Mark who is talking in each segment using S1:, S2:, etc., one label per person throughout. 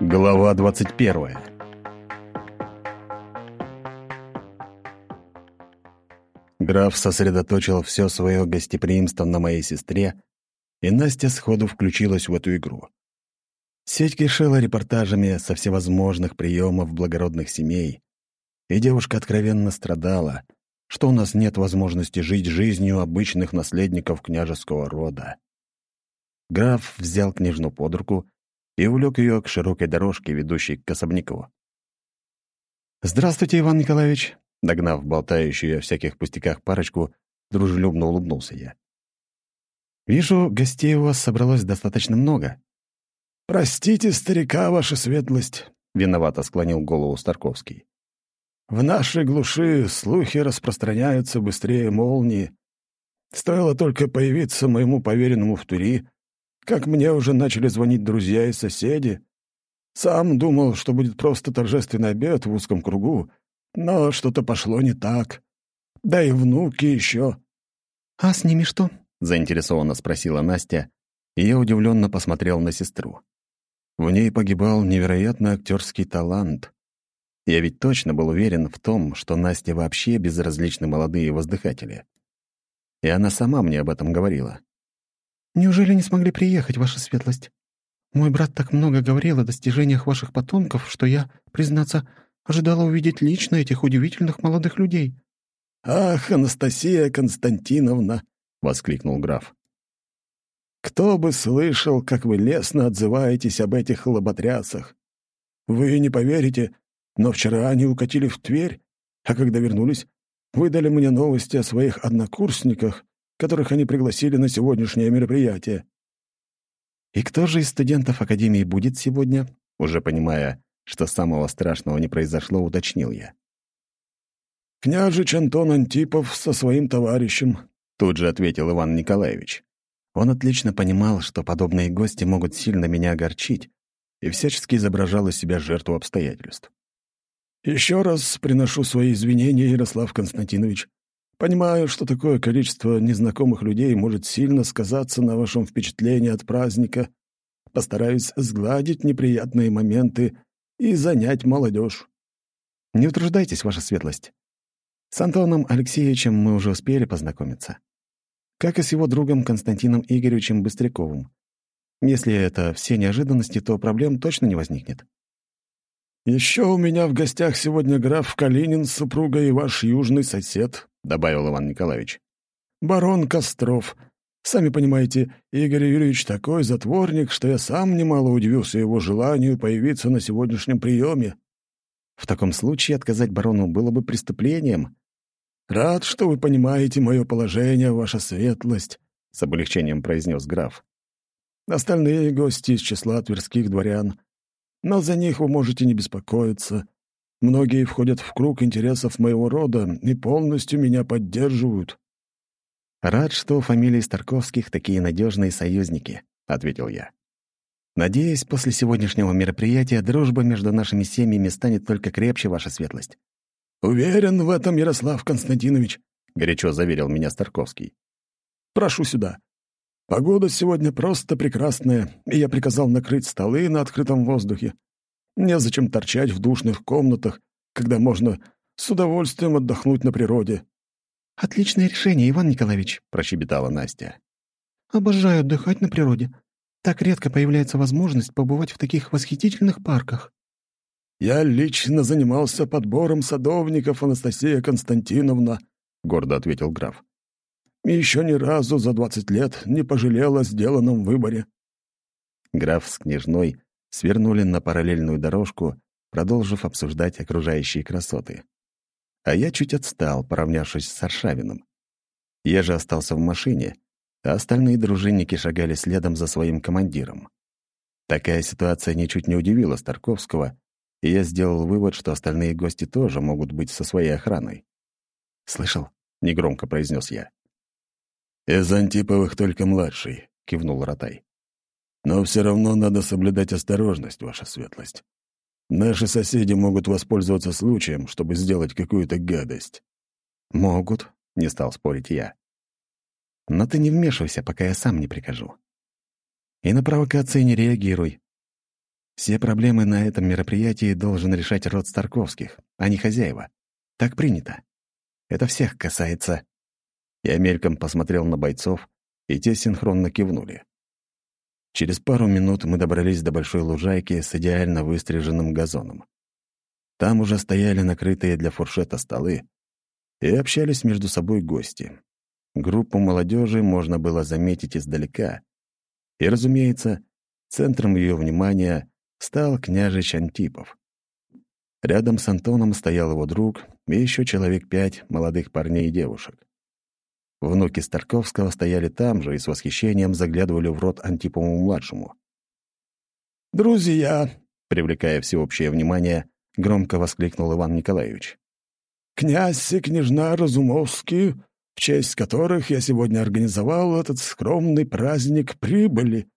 S1: Глава 21 Граф сосредоточил все свое гостеприимство на моей сестре, и Настя сходу включилась в эту игру. Сеть кишела репортажами со всевозможных приемов благородных семей, и девушка откровенно страдала, что у нас нет возможности жить жизнью обычных наследников княжеского рода. Граф взял княжну под руку и увлек ее к широкой дорожке, ведущей к особняку. «Здравствуйте, Иван Николаевич!» Догнав болтающую о всяких пустяках парочку, дружелюбно улыбнулся я. «Вижу, гостей у вас собралось достаточно много».
S2: «Простите, старика, ваша светлость», — виновато склонил голову Старковский. «В нашей глуши слухи распространяются быстрее молнии. Стоило только появиться моему поверенному в Тури, как мне уже начали звонить друзья и соседи. Сам думал, что будет просто торжественный обед в узком кругу, но что-то пошло не так. Да и внуки еще.
S1: «А с ними что?» — заинтересованно спросила Настя, и я удивленно посмотрел на сестру. В ней погибал невероятный актерский талант. Я ведь точно был уверен в том, что Настя вообще безразличны молодые воздыхатели. И она сама мне об этом говорила.
S3: «Неужели не смогли приехать, ваша светлость? Мой брат так много говорил о достижениях ваших потомков, что я, признаться, ожидала увидеть лично этих удивительных молодых людей».
S2: «Ах, Анастасия Константиновна!» — воскликнул граф. «Кто бы слышал, как вы лестно отзываетесь об этих лоботрясах! Вы не поверите, но вчера они укатили в Тверь, а когда вернулись, выдали мне новости о своих однокурсниках, которых они пригласили на сегодняшнее мероприятие.
S1: «И кто же из студентов Академии будет сегодня?» Уже понимая, что самого страшного не произошло, уточнил я.
S2: «Княжич Антон Антипов со своим товарищем», — тут же ответил Иван Николаевич.
S1: Он отлично понимал, что подобные гости могут сильно меня огорчить, и всячески изображал из себя жертву обстоятельств.
S2: «Еще раз приношу свои извинения, Ярослав Константинович. Понимаю, что такое количество незнакомых людей может сильно сказаться на вашем впечатлении от праздника. Постараюсь сгладить неприятные моменты и занять молодежь.
S1: Не утруждайтесь, ваша светлость. С Антоном Алексеевичем мы уже успели познакомиться. Как и с его другом Константином Игоревичем Быстряковым. Если это все неожиданности, то проблем точно не возникнет.
S2: Еще у меня в гостях сегодня граф Калинин с супругой и ваш южный сосед, — добавил Иван Николаевич. «Барон Костров. Сами понимаете, Игорь Юрьевич такой затворник, что я сам немало удивился его желанию появиться на сегодняшнем приеме».
S1: «В таком случае отказать барону было бы преступлением».
S2: «Рад, что вы понимаете мое положение, ваша светлость», — с облегчением произнес граф. «Остальные гости из числа тверских дворян. Но за них вы можете не беспокоиться. Многие входят в круг интересов моего рода и полностью меня поддерживают».
S1: «Рад, что у фамилии Старковских такие надежные союзники», — ответил я. «Надеюсь, после сегодняшнего мероприятия дружба между нашими семьями станет только крепче, ваша светлость».
S2: «Уверен в этом, Ярослав Константинович», — горячо заверил меня Старковский. «Прошу сюда. Погода сегодня просто прекрасная, и я приказал накрыть столы на открытом воздухе. Незачем торчать в душных комнатах, когда можно с удовольствием отдохнуть на природе».
S3: «Отличное решение, Иван Николаевич», — прощебетала Настя. «Обожаю отдыхать на природе. Так редко появляется возможность побывать в таких восхитительных парках».
S2: «Я лично занимался подбором садовников, Анастасия Константиновна», — гордо ответил граф. «И еще ни разу за двадцать лет не пожалел о сделанном выборе».
S1: Граф с княжной свернули на параллельную дорожку, продолжив обсуждать окружающие красоты. А я чуть отстал, поравнявшись с Аршавиным. Я же остался в машине, а остальные дружинники шагали следом за своим командиром. Такая ситуация ничуть не удивила Старковского, и я сделал вывод, что остальные гости тоже могут быть со своей охраной. «Слышал?» — негромко произнес я.
S2: «Из Антиповых только младший», — кивнул Ротай. Но все равно надо соблюдать осторожность, ваша светлость. Наши соседи могут воспользоваться случаем, чтобы сделать какую-то гадость».
S1: «Могут», — не стал спорить я. «Но ты не вмешивайся, пока я сам не прикажу. И на провокации не реагируй. Все проблемы на этом мероприятии должен решать род Старковских, а не хозяева. Так принято. Это всех касается. Я мельком посмотрел на бойцов, и те синхронно кивнули. Через пару минут мы добрались до большой лужайки с идеально выстриженным газоном. Там уже стояли накрытые для фуршета столы и общались между собой гости. Группу молодежи можно было заметить издалека. И, разумеется, центром ее внимания стал княжич Антипов. Рядом с Антоном стоял его друг и еще человек пять молодых парней и девушек. Внуки Старковского стояли там же и с восхищением заглядывали в рот Антипову-младшему.
S2: «Друзья!»
S1: — привлекая всеобщее внимание, громко воскликнул Иван Николаевич.
S2: «Князь и княжна Разумовские, в честь которых я сегодня организовал этот скромный праздник, прибыли.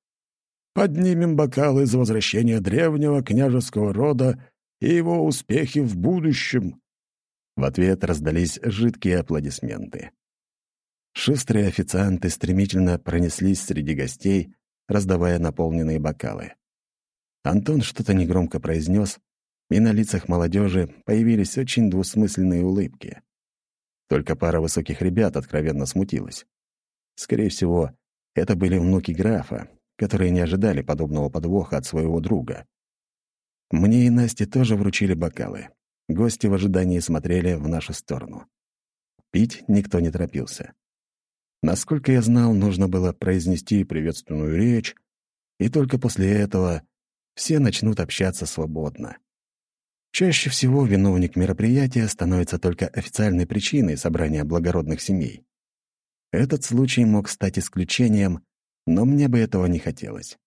S2: Поднимем бокалы за возвращение древнего княжеского рода и его успехи в будущем».
S1: В ответ раздались жидкие аплодисменты. Шустрые официанты стремительно пронеслись среди гостей, раздавая наполненные бокалы. Антон что-то негромко произнес, и на лицах молодежи появились очень двусмысленные улыбки. Только пара высоких ребят откровенно смутилась. Скорее всего, это были внуки графа, которые не ожидали подобного подвоха от своего друга. Мне и Насте тоже вручили бокалы. Гости в ожидании смотрели в нашу сторону. Пить никто не торопился. Насколько я знал, нужно было произнести приветственную речь, и только после этого все начнут общаться свободно. Чаще всего виновник мероприятия становится только официальной причиной собрания благородных семей. Этот случай мог стать исключением, но мне бы этого не хотелось.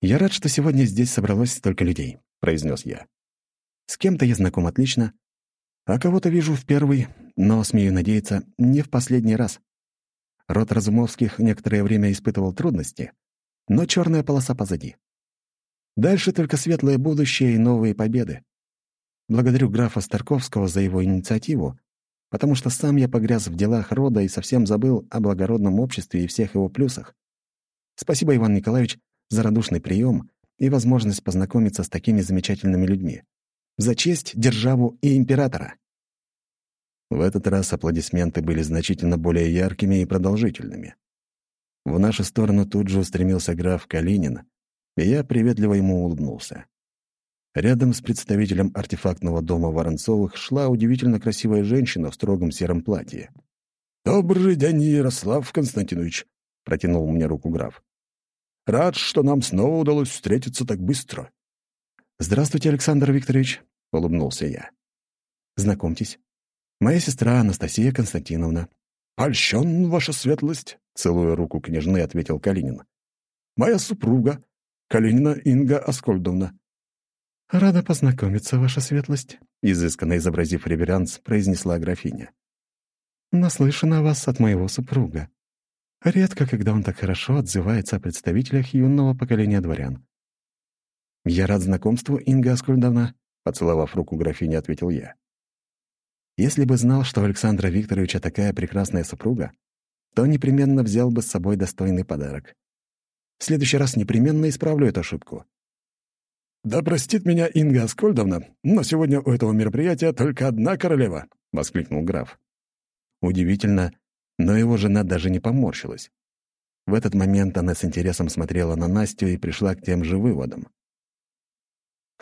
S1: «Я рад, что сегодня здесь собралось столько людей», — произнес я. «С кем-то я знаком отлично, а кого-то вижу в первый, но, смею надеяться, не в последний раз. Род Разумовских некоторое время испытывал трудности, но черная полоса позади. Дальше только светлое будущее и новые победы. Благодарю графа Старковского за его инициативу, потому что сам я погряз в делах рода и совсем забыл о благородном обществе и всех его плюсах. Спасибо, Иван Николаевич, за радушный прием и возможность познакомиться с такими замечательными людьми. За честь, державу и императора. В этот раз аплодисменты были значительно более яркими и продолжительными. В нашу сторону тут же устремился граф Калинин, и я приветливо ему улыбнулся. Рядом с представителем артефактного дома Воронцовых шла удивительно красивая женщина в строгом сером платье.
S2: «Добрый день, Ярослав Константинович», — протянул мне руку граф. «Рад, что нам снова удалось встретиться так быстро».
S1: «Здравствуйте, Александр Викторович», — улыбнулся я. «Знакомьтесь, Моя сестра Анастасия Константиновна».
S2: «Польщен, ваша светлость», — целуя руку княжны, ответил Калинин. «Моя супруга, Калинина Инга Аскольдовна».
S3: «Рада познакомиться, ваша светлость», —
S1: изысканно изобразив реверанс, произнесла графиня.
S3: «Наслышана вас от моего супруга. Редко, когда он так хорошо отзывается о представителях юного поколения дворян».
S1: «Я рад знакомству, Инга Аскольдовна», — поцеловав руку графини, ответил я. Если бы знал, что у Александра Викторовича такая прекрасная супруга, то непременно взял бы с собой достойный подарок. В следующий раз непременно исправлю эту ошибку.
S2: «Да простит меня Инга Аскольдовна, но сегодня у этого мероприятия только одна королева», — воскликнул граф.
S1: Удивительно, но его жена даже не поморщилась. В этот момент она с интересом смотрела на Настю и пришла к тем же выводам.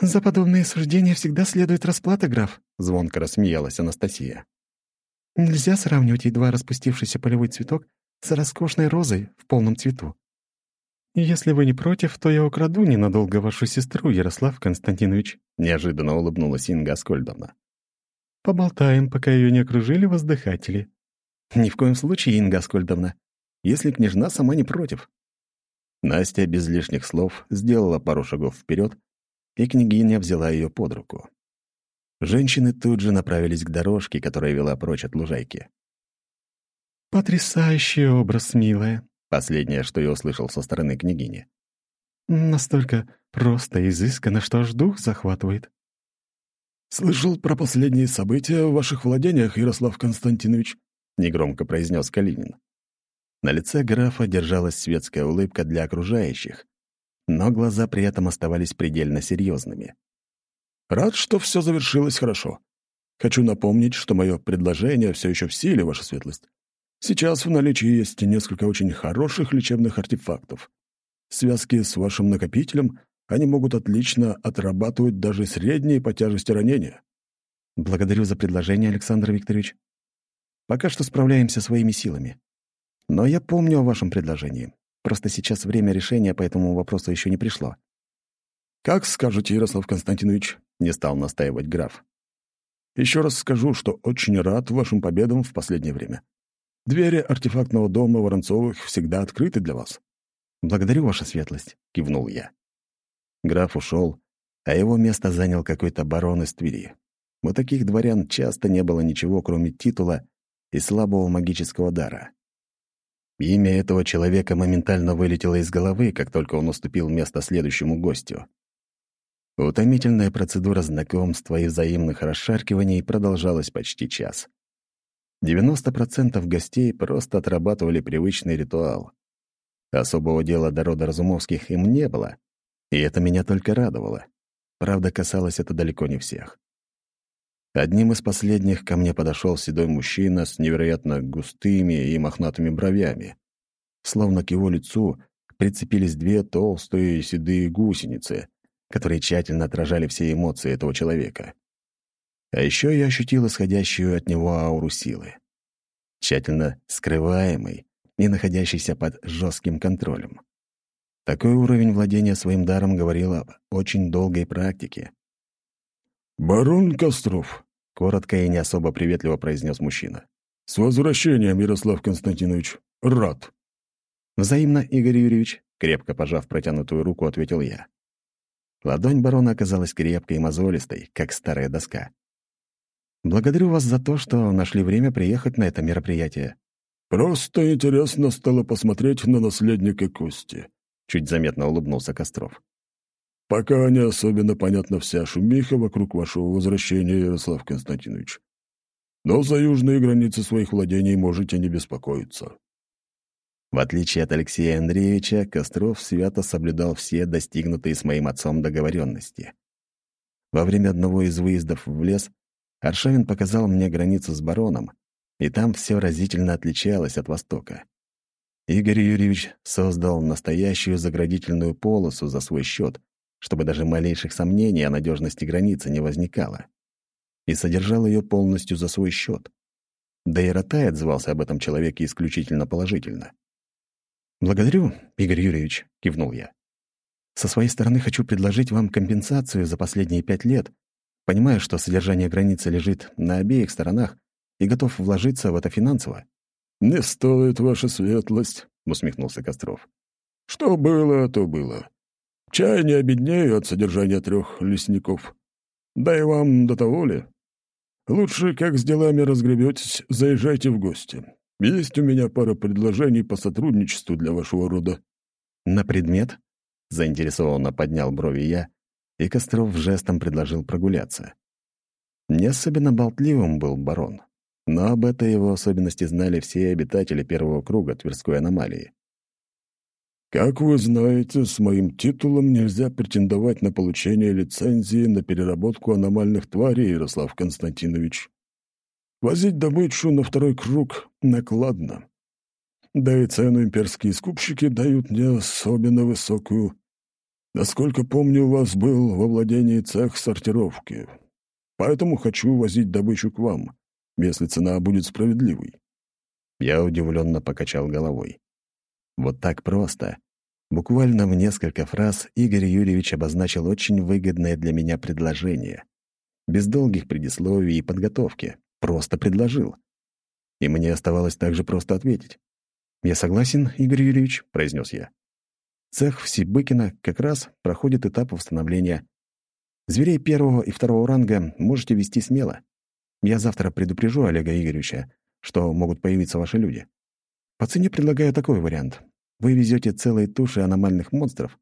S3: «За подобные суждения всегда следует расплата, граф», —
S1: звонко рассмеялась Анастасия.
S3: «Нельзя сравнивать едва распустившийся полевой цветок с роскошной розой в полном цвету. Если вы не против, то я украду ненадолго вашу сестру, Ярослав Константинович», —
S1: неожиданно улыбнулась Инга Аскольдовна.
S3: «Поболтаем, пока ее не окружили воздыхатели».
S1: «Ни в коем случае, Инга Аскольдовна, если княжна сама не против». Настя без лишних слов сделала пару шагов вперед и княгиня взяла ее под руку. Женщины тут же направились к дорожке, которая вела прочь от лужайки.
S3: «Потрясающий образ, милая», —
S1: последнее, что я услышал со стороны княгини.
S3: «Настолько просто и изысканно, что аж дух захватывает».
S2: «Слышал про последние события в ваших владениях, Ярослав Константинович», — негромко произнес Калинин.
S1: На лице графа держалась светская улыбка для окружающих, но глаза при этом оставались предельно серьезными.
S2: «Рад, что все завершилось хорошо. Хочу напомнить, что мое предложение все еще в силе, Ваша Светлость. Сейчас в наличии есть несколько очень хороших лечебных артефактов. Связки с вашим накопителем они могут отлично отрабатывать даже средние по тяжести ранения.
S1: Благодарю за предложение, Александр Викторович. Пока что справляемся своими силами. Но я помню о вашем предложении. Просто сейчас время решения по этому вопросу еще не пришло.
S2: «Как скажете, Ярослав Константинович», — не стал настаивать граф. «Еще раз скажу, что очень рад вашим победам в последнее время. Двери артефактного дома Воронцовых всегда открыты для вас».
S1: «Благодарю, ваша светлость», — кивнул я. Граф ушел, а его место занял какой-то барон из Твери. У таких дворян часто не было ничего, кроме титула и слабого магического дара. Имя этого человека моментально вылетело из головы, как только он уступил место следующему гостю. Утомительная процедура знакомства и взаимных расшаркиваний продолжалась почти час. 90% гостей просто отрабатывали привычный ритуал. Особого дела до рода Разумовских им не было, и это меня только радовало. Правда, касалось это далеко не всех. Одним из последних ко мне подошел седой мужчина с невероятно густыми и мохнатыми бровями. Словно к его лицу прицепились две толстые седые гусеницы, которые тщательно отражали все эмоции этого человека. А еще я ощутил исходящую от него ауру силы. Тщательно скрываемый и находящийся под жестким контролем. Такой уровень владения своим даром говорил об очень долгой практике.
S2: «Барон Костров», —
S1: коротко и не особо приветливо произнес мужчина.
S2: «С возвращением, Ярослав Константинович. Рад».
S1: «Взаимно, Игорь Юрьевич», — крепко пожав протянутую руку, ответил я. Ладонь барона оказалась крепкой и мозолистой, как старая доска. «Благодарю вас за то, что нашли время приехать на это мероприятие».
S2: «Просто интересно стало посмотреть на наследника Кости», —
S1: чуть заметно улыбнулся Костров.
S2: «Пока не особенно понятна вся шумиха вокруг вашего возвращения, Ярослав Константинович. Но за южные границы своих владений можете не беспокоиться».
S1: В отличие от Алексея Андреевича, Костров свято соблюдал все достигнутые с моим отцом договоренности. Во время одного из выездов в лес Аршавин показал мне границу с бароном, и там все разительно отличалось от Востока. Игорь Юрьевич создал настоящую заградительную полосу за свой счет, чтобы даже малейших сомнений о надежности границы не возникало. И содержал ее полностью за свой счет. Да и Ротай отзывался об этом человеке исключительно положительно. «Благодарю, Игорь Юрьевич», — кивнул я. «Со своей стороны хочу предложить вам компенсацию за последние пять лет, понимая, что содержание границы лежит на обеих сторонах и готов вложиться в это финансово.
S2: «Не стоит, ваша светлость», — усмехнулся Костров. «Что было, то было. Чай не обеднею от содержания трех лесников. Да и вам до того ли? Лучше, как с делами разгребетесь, заезжайте в гости. Есть у меня пара предложений по сотрудничеству для вашего рода».
S1: «На предмет?» — заинтересованно поднял брови я, и Костров жестом предложил прогуляться. Не особенно болтливым был барон. Но об этой его особенности знали все обитатели первого круга Тверской аномалии.
S2: «Как вы знаете, с моим титулом нельзя претендовать на получение лицензии на переработку аномальных тварей, Ярослав Константинович. Возить добычу на второй круг накладно. Да и цену имперские скупщики дают не особенно высокую. Насколько помню, у вас был во владении цех сортировки. Поэтому хочу возить добычу к вам если цена будет справедливой.
S1: Я удивленно покачал головой. Вот так просто. Буквально в несколько фраз Игорь Юрьевич обозначил очень выгодное для меня предложение. Без долгих предисловий и подготовки. Просто предложил. И мне оставалось также просто ответить. «Я согласен, Игорь Юрьевич», — произнес я. Цех в Сибыкино как раз проходит этап восстановления. Зверей первого и второго ранга можете вести смело. Я завтра предупрежу Олега Игоревича, что могут появиться ваши люди. По цене предлагаю такой вариант. Вы везете целые туши аномальных монстров.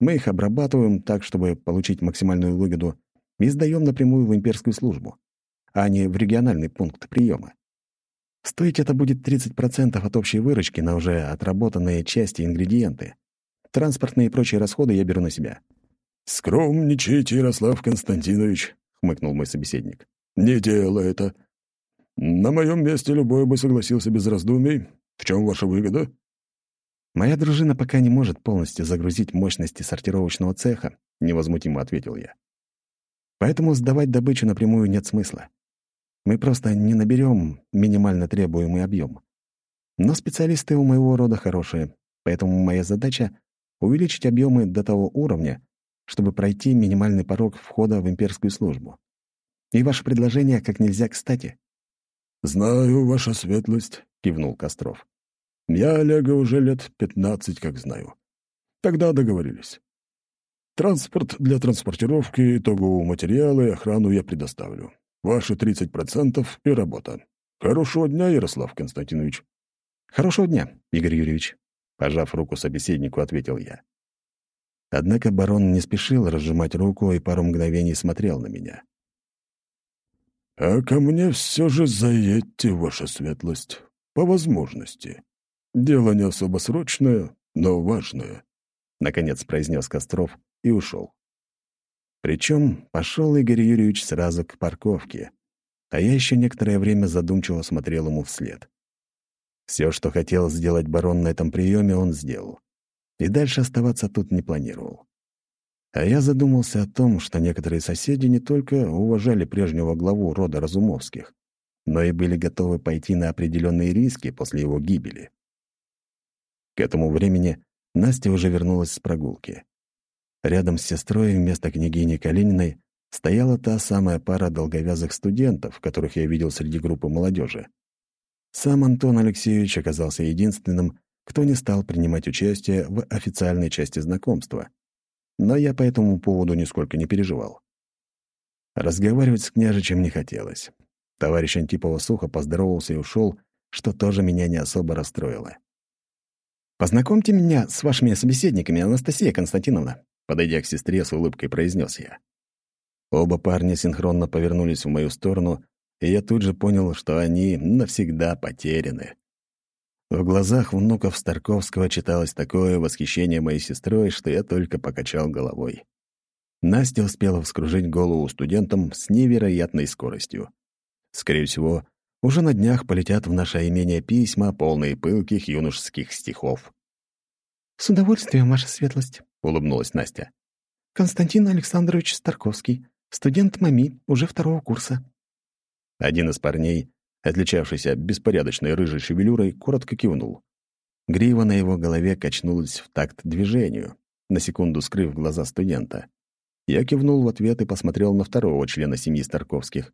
S1: Мы их обрабатываем так, чтобы получить максимальную выгоду, и сдаем напрямую в имперскую службу, а не в региональный пункт приема. Стоить это будет 30% от общей выручки на уже отработанные части ингредиенты. Транспортные и прочие расходы я беру на себя».
S2: «Скромничайте, Ярослав Константинович», — хмыкнул мой собеседник. «Не делай это. На моем месте любой бы согласился без раздумий. В чем ваша выгода?»
S1: «Моя дружина пока не может полностью загрузить мощности сортировочного цеха», — невозмутимо ответил я. «Поэтому сдавать добычу напрямую нет смысла. Мы просто не наберем минимально требуемый объем. Но специалисты у моего рода хорошие, поэтому моя задача — увеличить объемы до того уровня, чтобы пройти минимальный порог входа в имперскую службу. И ваше предложение как нельзя кстати».
S2: «Знаю, ваша светлость», — кивнул Костров. «Я Олега уже лет пятнадцать как знаю. Тогда договорились. Транспорт для транспортировки, итогового материала и охрану я предоставлю. Ваши 30% и работа. Хорошего дня, Ярослав Константинович.
S1: Хорошего дня, Игорь Юрьевич. Пожав руку собеседнику, ответил я. Однако барон не спешил разжимать руку и пару мгновений смотрел на меня.
S2: «А ко мне все же заедьте, ваша светлость, по возможности. Дело не особо срочное, но важное», — наконец произнес Костров и ушел.
S1: Причем пошел Игорь Юрьевич сразу к парковке, а я еще некоторое время задумчиво смотрел ему вслед. Все, что хотел сделать барон на этом приеме, он сделал. И дальше оставаться тут не планировал. А я задумался о том, что некоторые соседи не только уважали прежнего главу рода Разумовских, но и были готовы пойти на определенные риски после его гибели. К этому времени Настя уже вернулась с прогулки. Рядом с сестрой вместо княгини Калининой стояла та самая пара долговязых студентов, которых я видел среди группы молодежи. Сам Антон Алексеевич оказался единственным, кто не стал принимать участие в официальной части знакомства. Но я по этому поводу нисколько не переживал. Разговаривать с княжичем не хотелось. Товарищ Антипова сухо поздоровался и ушел, что тоже меня не особо расстроило. «Познакомьте меня с вашими собеседниками, Анастасия Константиновна», Подойдя к сестре, с улыбкой произнес я. Оба парня синхронно повернулись в мою сторону, и я тут же понял, что они навсегда потеряны. В глазах внуков Старковского читалось такое восхищение моей сестрой, что я только покачал головой. Настя успела вскружить голову студентам с невероятной скоростью. Скорее всего, уже на днях полетят в наше имение письма, полные пылких юношеских стихов.
S3: «С удовольствием, ваша светлость», —
S1: улыбнулась Настя.
S3: «Константин Александрович Старковский, студент МАМИ, уже второго курса».
S1: Один из парней, отличавшийся беспорядочной рыжей шевелюрой, коротко кивнул. Грива на его голове качнулась в такт движению, на секунду скрыв глаза студента. Я кивнул в ответ и посмотрел на второго члена семьи Старковских.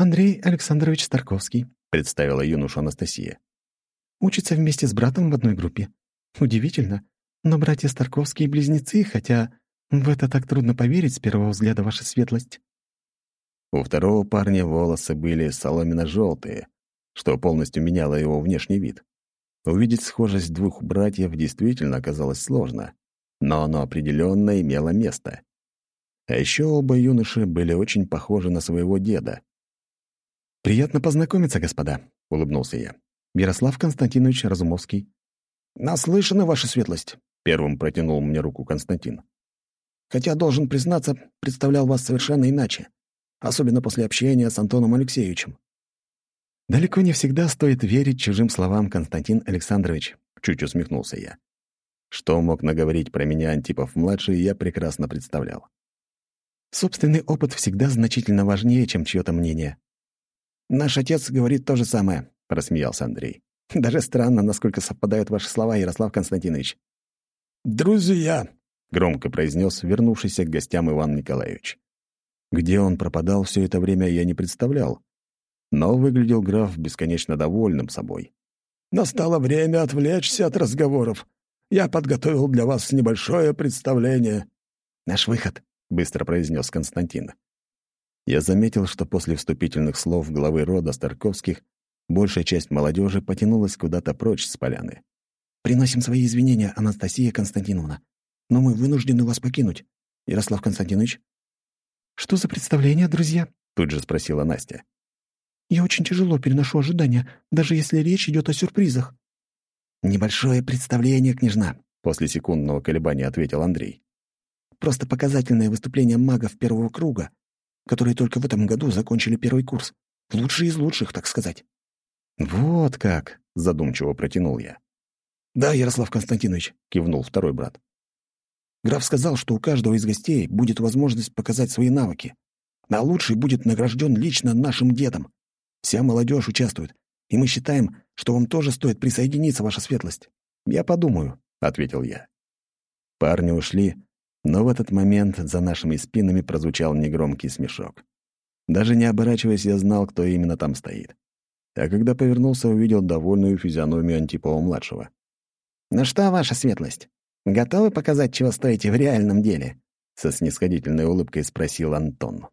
S3: «Андрей Александрович Старковский», —
S1: представила юношу Анастасия.
S3: «Учится вместе с братом в одной группе. Удивительно, но братья Старковские близнецы, хотя в это так трудно поверить с первого взгляда, ваша светлость».
S1: У второго парня волосы были соломенно-желтые, что полностью меняло его внешний вид. Увидеть схожесть двух братьев действительно оказалось сложно, но оно определенно имело место. А еще оба юноши были очень похожи на своего деда. «Приятно познакомиться, господа», — улыбнулся я. «Ярослав Константинович Разумовский».
S4: «Наслышаны, ваша светлость», —
S1: первым протянул мне руку Константин.
S4: «Хотя, должен признаться, представлял вас совершенно иначе, особенно после общения с Антоном Алексеевичем».
S1: «Далеко не всегда стоит верить чужим словам, Константин Александрович», — чуть усмехнулся я. Что мог наговорить про меня Антипов-младший, я прекрасно представлял. Собственный опыт всегда значительно важнее, чем чьё-то мнение.
S4: «Наш отец говорит то же самое», — рассмеялся Андрей. Даже странно, насколько совпадают ваши слова, Ярослав Константинович.
S2: «Друзья!»
S1: — громко произнес вернувшийся к гостям Иван Николаевич. Где он пропадал все это время, я не представлял. Но выглядел граф бесконечно довольным собой.
S2: «Настало время отвлечься от разговоров. Я подготовил для вас небольшое представление».
S1: «Наш выход», — быстро произнес Константин. Я заметил, что после вступительных слов главы рода Старковских Большая часть молодежи потянулась куда-то прочь с поляны.
S4: «Приносим свои извинения, Анастасия Константиновна, но мы вынуждены вас покинуть. Ярослав Константинович?»
S3: «Что за представление, друзья?»
S1: — тут же спросила Настя.
S3: «Я очень тяжело переношу ожидания, даже если речь идет о сюрпризах».
S4: «Небольшое представление, княжна», —
S1: после секундного колебания ответил Андрей.
S4: «Просто показательное выступление магов первого круга, которые только в этом году закончили первый курс. Лучшие из лучших, так сказать».
S1: «Вот как!» — задумчиво протянул я.
S4: «Да, Ярослав Константинович», — кивнул второй брат. «Граф сказал, что у каждого из гостей будет возможность показать свои навыки, а лучший будет награжден лично нашим дедом. Вся молодежь участвует, и мы считаем, что вам тоже стоит присоединиться, ваша светлость».
S1: «Я подумаю», — ответил я. Парни ушли, но в этот момент за нашими спинами прозвучал негромкий смешок. Даже не оборачиваясь, я знал, кто именно там стоит. А когда повернулся, увидел довольную физиономию Антипова-младшего.
S4: «Ну что, ваша светлость, готовы показать, чего стоите в реальном деле?»
S1: Со снисходительной улыбкой спросил Антон.